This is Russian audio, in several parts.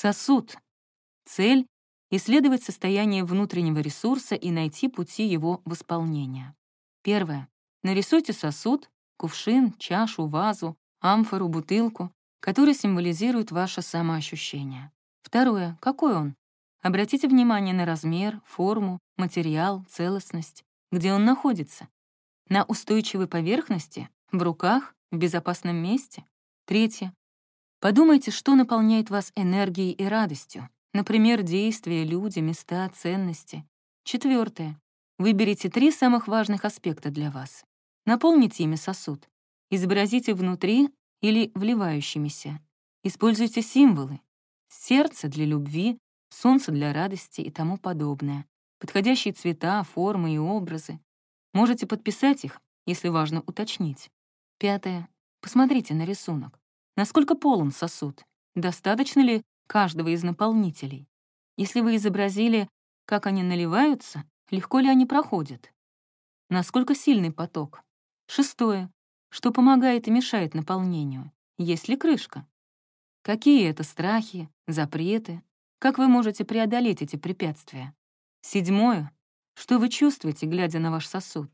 Сосуд. Цель — исследовать состояние внутреннего ресурса и найти пути его восполнения. Первое. Нарисуйте сосуд, кувшин, чашу, вазу, амфору, бутылку, который символизирует ваше самоощущение. Второе. Какой он? Обратите внимание на размер, форму, материал, целостность, где он находится. На устойчивой поверхности, в руках, в безопасном месте. Третье. Подумайте, что наполняет вас энергией и радостью. Например, действия, люди, места, ценности. Четвертое. Выберите три самых важных аспекта для вас. Наполните ими сосуд. Изобразите внутри или вливающимися. Используйте символы. Сердце для любви, солнце для радости и тому подобное. Подходящие цвета, формы и образы. Можете подписать их, если важно уточнить. Пятое. Посмотрите на рисунок. Насколько полон сосуд? Достаточно ли каждого из наполнителей? Если вы изобразили, как они наливаются, легко ли они проходят? Насколько сильный поток? Шестое. Что помогает и мешает наполнению? Есть ли крышка? Какие это страхи, запреты? Как вы можете преодолеть эти препятствия? Седьмое. Что вы чувствуете, глядя на ваш сосуд?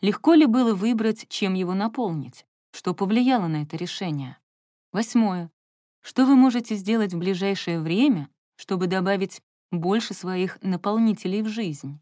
Легко ли было выбрать, чем его наполнить? Что повлияло на это решение? Восьмое. Что вы можете сделать в ближайшее время, чтобы добавить больше своих наполнителей в жизнь?